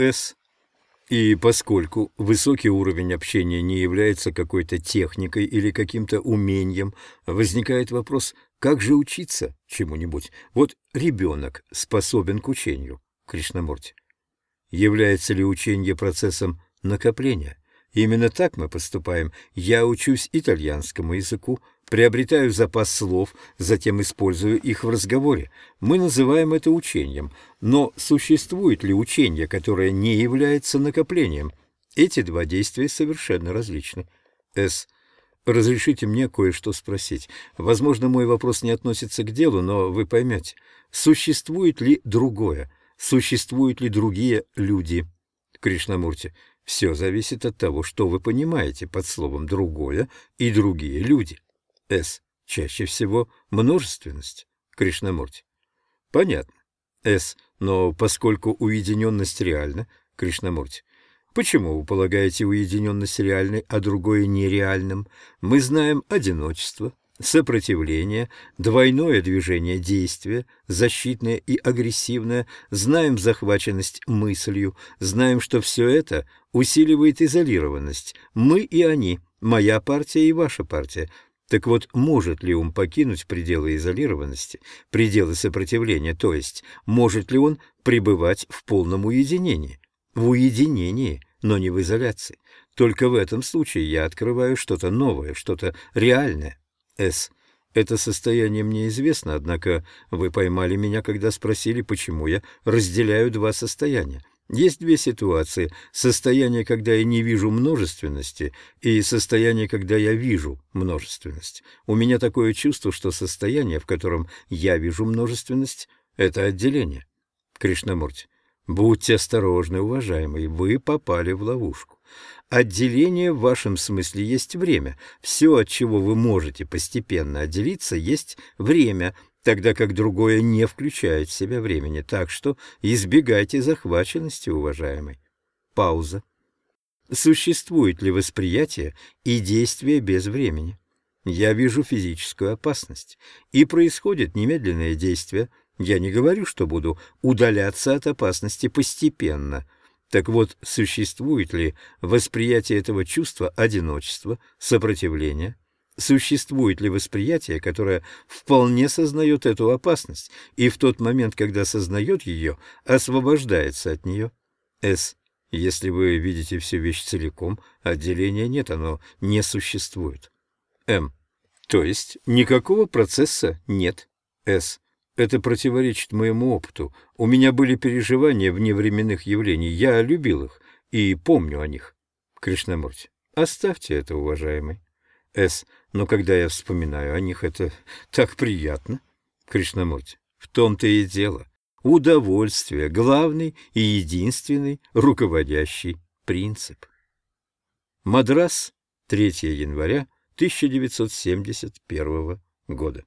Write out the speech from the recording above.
С. И поскольку высокий уровень общения не является какой-то техникой или каким-то умением, возникает вопрос, как же учиться чему-нибудь? Вот ребенок способен к учению, Кришнамурти. Является ли учение процессом накопления? Именно так мы поступаем. Я учусь итальянскому языку, приобретаю запас слов, затем использую их в разговоре. Мы называем это учением. Но существует ли учение, которое не является накоплением? Эти два действия совершенно различны. С. Разрешите мне кое-что спросить. Возможно, мой вопрос не относится к делу, но вы поймете. Существует ли другое? Существуют ли другие люди? Кришнамурти. Все зависит от того, что вы понимаете под словом «другое» и «другие люди». С. Чаще всего множественность. Кришнамурти. Понятно. С. Но поскольку уединенность реальна, Кришнамурти, почему вы полагаете уединенность реальной, а другое нереальным? Мы знаем одиночество, сопротивление, двойное движение действия, защитное и агрессивное, знаем захваченность мыслью, знаем, что все это усиливает изолированность. Мы и они, моя партия и ваша партия. Так вот, может ли он покинуть пределы изолированности, пределы сопротивления, то есть может ли он пребывать в полном уединении? В уединении, но не в изоляции. Только в этом случае я открываю что-то новое, что-то реальное. С. Это состояние мне известно, однако вы поймали меня, когда спросили, почему я разделяю два состояния. Есть две ситуации. Состояние, когда я не вижу множественности, и состояние, когда я вижу множественность. У меня такое чувство, что состояние, в котором я вижу множественность, — это отделение. Кришнамурти, будьте осторожны, уважаемый, вы попали в ловушку. Отделение в вашем смысле есть время. Все, от чего вы можете постепенно отделиться, есть время, тогда как другое не включает в себя времени. Так что избегайте захваченности, уважаемый. Пауза. Существует ли восприятие и действие без времени? Я вижу физическую опасность, и происходит немедленное действие. Я не говорю, что буду удаляться от опасности постепенно – так вот, существует ли восприятие этого чувства одиночества, сопротивления? Существует ли восприятие, которое вполне сознает эту опасность и в тот момент, когда сознает ее, освобождается от нее? С. Если вы видите всю вещь целиком, отделения нет, оно не существует. М. То есть никакого процесса нет. С. Это противоречит моему опыту. У меня были переживания вневременных явлений. Я любил их и помню о них. Кришнамурти. Оставьте это, уважаемый. С. Но когда я вспоминаю о них, это так приятно. Кришнамурти. В том-то и дело. Удовольствие — главный и единственный руководящий принцип. Мадрас, 3 января 1971 года.